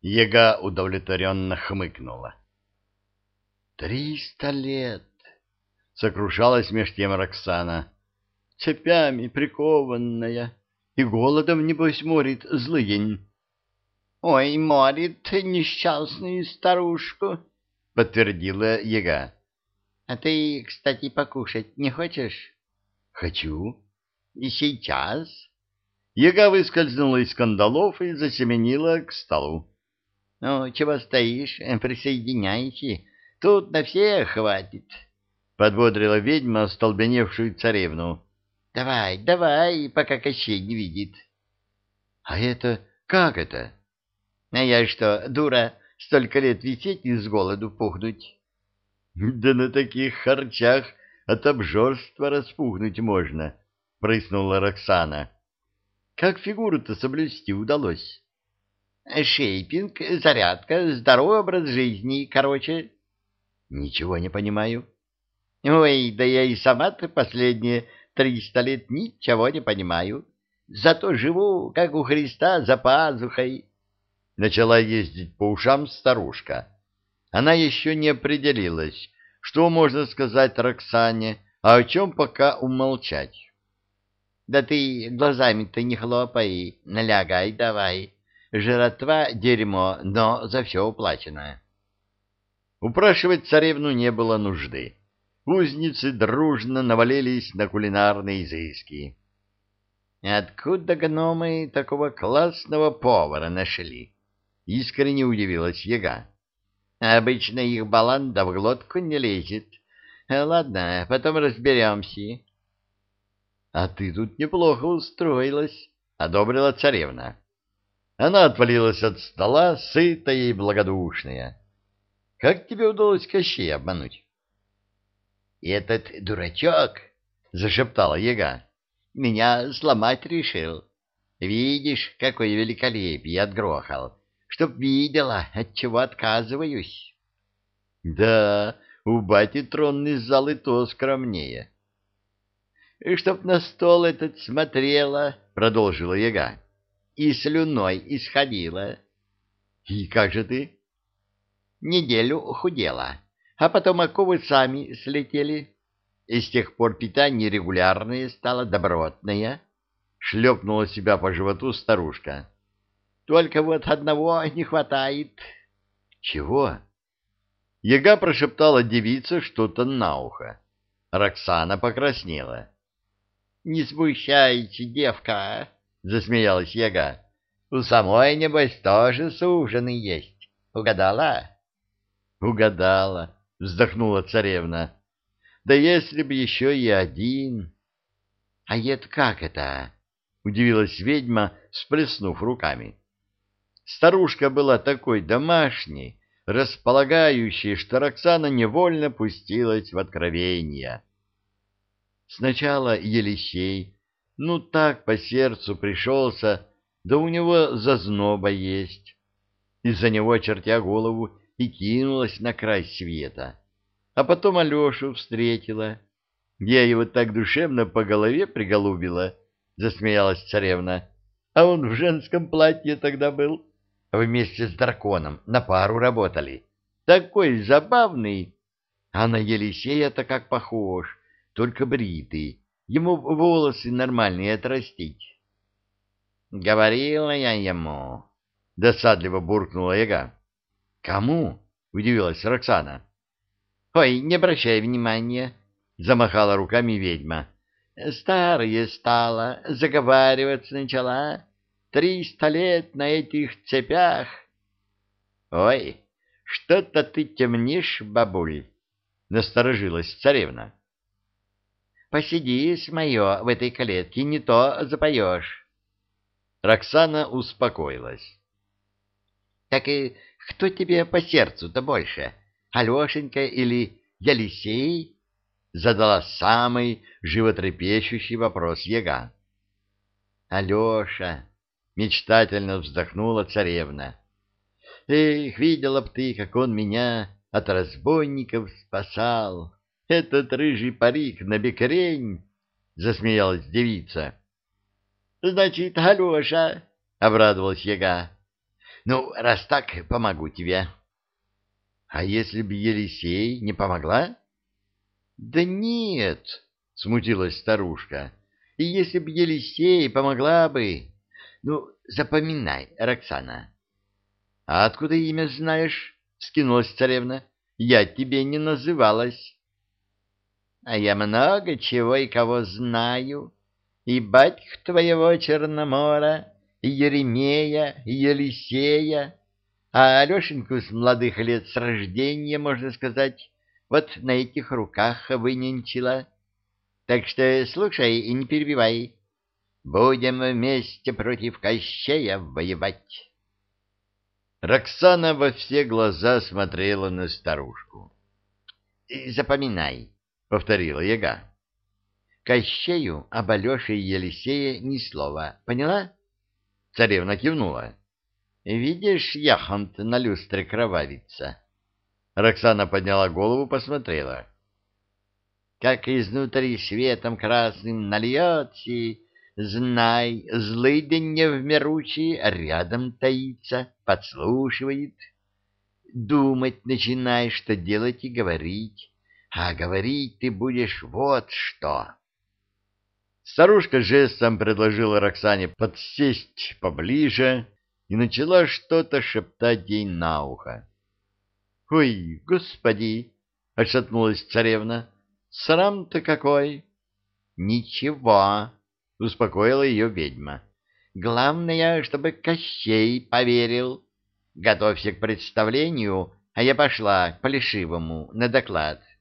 Ега удовлетворенно хмыкнула. «Триста лет!» — сокрушалась меж тем Роксана. «Цепями прикованная, и голодом, небось, морит злыень». «Ой, морит несчастную старушку!» — подтвердила Ега. «А ты, кстати, покушать не хочешь?» «Хочу». «И сейчас?» Ега выскользнула из кандалов и засеменила к столу. — Ну, чего стоишь? Присоединяйте. Тут на всех хватит. — подбодрила ведьма остолбеневшую царевну. — Давай, давай, пока Кощей не видит. — А это как это? — А я что, дура, столько лет висеть и с голоду пухнуть? — Да на таких харчах от обжорства распухнуть можно, — прыснула Роксана. — как фигуру-то соблюсти удалось? Шейпинг, зарядка, здоровый образ жизни, короче. Ничего не понимаю. Ой, да я и сама-то последние триста лет ничего не понимаю. Зато живу, как у Христа, за пазухой. Начала ездить по ушам старушка. Она еще не определилась, что можно сказать Роксане, а о чем пока умолчать. Да ты глазами-то не хлопай, налягай давай. Жратва — дерьмо, но за все уплачено. Упрашивать царевну не было нужды. Узницы дружно навалились на кулинарные изыски. «Откуда гномы такого классного повара нашли?» — искренне удивилась яга. «Обычно их баланда в глотку не лезет. Ладно, потом разберемся. — А ты тут неплохо устроилась, — одобрила царевна. Она отвалилась от стола, сытая и благодушная. — Как тебе удалось Кощей обмануть? — Этот дурачок, — зашептала яга, — меня сломать решил. Видишь, какое великолепие отгрохал, чтоб видела, от чего отказываюсь. — Да, у бати тронный зал и то скромнее. — и чтоб на стол этот смотрела, — продолжила яга, — и слюной исходила. — И как же ты? — Неделю худела, а потом оковы сами слетели. И с тех пор питание регулярное стало добротное. Шлепнула себя по животу старушка. — Только вот одного не хватает. — Чего? Яга прошептала девице что-то на ухо. Роксана покраснела. Не смущайте, девка, — засмеялась яга. — У самой, небось, тоже суженый есть. Угадала? — Угадала, — вздохнула царевна. — Да если б еще и один. — А это как это? — удивилась ведьма, сплеснув руками. Старушка была такой домашней, располагающей, что Роксана невольно пустилась в откровения. — Сначала Елисей, ну так по сердцу пришелся, да у него зазноба есть. Из-за него, чертя голову, и кинулась на край света. А потом Алешу встретила. Я его так душевно по голове приголубила, — засмеялась царевна. А он в женском платье тогда был. Вместе с драконом на пару работали. Такой забавный. А на Елисея-то как похож только бритый. Ему волосы нормальные отрастить. — Говорила я ему. — досадливо буркнула яга. — Кому? — удивилась Роксана. — Ой, не обращай внимания, — замахала руками ведьма. — Старая стала, заговариваться начала. Триста лет на этих цепях. — Ой, что-то ты темнишь, бабуль, — насторожилась царевна. Посиди с мое в этой калетке, не то запоешь. Роксана успокоилась. — Так и кто тебе по сердцу-то больше, Алешенька или Елисей? — задала самый животрепещущий вопрос яга. — Алеша! — мечтательно вздохнула царевна. — Эх, видела б ты, как он меня от разбойников спасал! — этот рыжий парик на бекрень, — засмеялась девица. — Значит, Алеша, — обрадовалась яга. Ну, раз так, помогу тебе. — А если б Елисей не помогла? — Да нет, — смутилась старушка. — И если б Елисей помогла бы... Ну, запоминай, Роксана. — А откуда имя знаешь? — скинулась царевна. — Я тебе не называлась. — А я много чего и кого знаю. И батька твоего Черномора, и Еремея, и Елисея, а Алешеньку с молодых лет с рождения, можно сказать, вот на этих руках выненчила. Так что слушай и не перебивай. Будем вместе против Кощея воевать. Роксана во все глаза смотрела на старушку. — Запоминай, — повторила яга. — Кощею об Алёше и Елисее ни слова. Поняла? Царевна кивнула. — Видишь, яхонт на люстре кровавится. Роксана подняла голову, посмотрела. — Как изнутри светом красным нальется Знай, злый день не в меручи, рядом таится, подслушивает. Думать начинай, что делать и говорить, а говорить ты будешь вот что. Старушка жестом предложила Роксане подсесть поближе и начала что-то шептать ей на ухо. — Ой, господи! — отшатнулась царевна. — Срам-то какой! — Ничего, — успокоила ее ведьма. — Главное, чтобы Кощей поверил. Готовься к представлению, а я пошла к Плешивому на доклад. —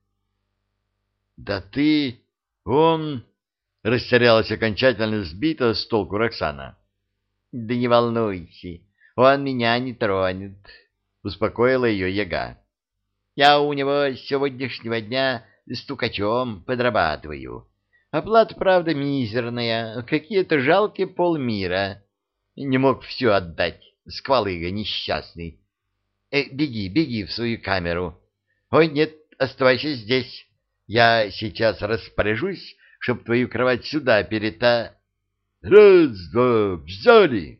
Да ты... он... — растерялась окончательно сбита с толку Роксана. — Да не волнуйся, он меня не тронет, — успокоила ее яга. — Я у него с сегодняшнего дня стукачом подрабатываю. Оплата, правда, мизерная, какие-то жалкие полмира. Не мог все отдать, сквалыга несчастный. Э, беги, беги в свою камеру. Ой, нет, оставайся здесь. Я сейчас распоряжусь, чтоб твою кровать сюда перета... Раз, два, взяли!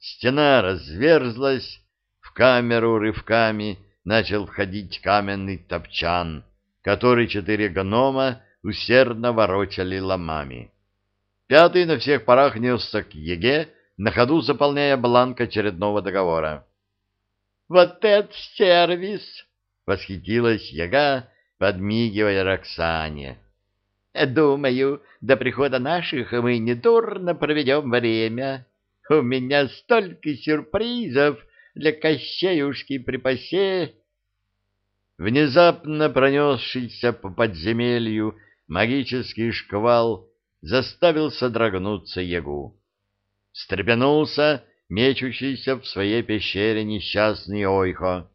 Стена разверзлась, в камеру рывками начал входить каменный топчан, который четыре гнома усердно ворочали ломами. Пятый на всех парах несся к Еге, на ходу заполняя бланк очередного договора. «Вот это сервис!» — восхитилась Яга, подмигивая Роксане. «Думаю, до прихода наших мы недурно проведем время. У меня столько сюрпризов для Кощеюшки припасе!» Внезапно пронесшийся по подземелью магический шквал заставил содрогнуться ягу. Встрепенулся мечущийся в своей пещере несчастный Ойхо.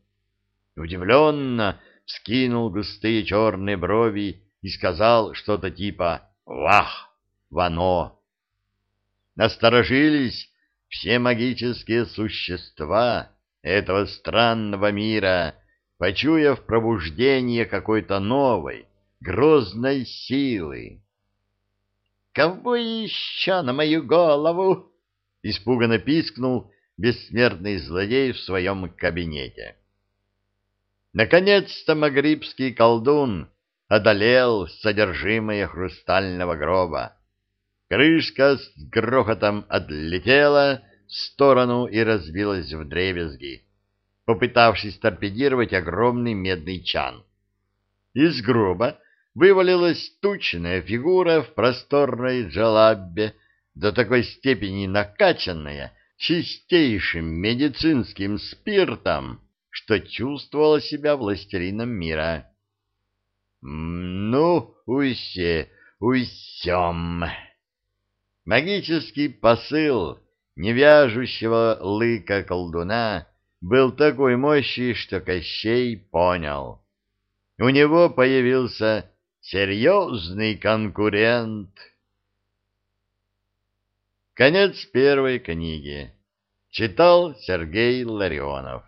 Удивленно вскинул густые черные брови и сказал что-то типа «Вах! Вано!». Насторожились все магические существа этого странного мира, почуяв пробуждение какой-то новой, грозной силы. «Кого еще на мою голову?» — испуганно пискнул бессмертный злодей в своем кабинете. Наконец-то магрибский колдун одолел содержимое хрустального гроба. Крышка с грохотом отлетела в сторону и разбилась в дребезги, попытавшись торпедировать огромный медный чан. Из гроба вывалилась тучная фигура в просторной джалаббе, до такой степени накачанная чистейшим медицинским спиртом, что чувствовала себя властелином мира. «Ну, уйсе, уйсем!» Магический посыл невяжущего лыка колдуна был такой мощи, что Кощей понял. У него появился Серьезный конкурент. Конец первой книги. Читал Сергей Ларионов.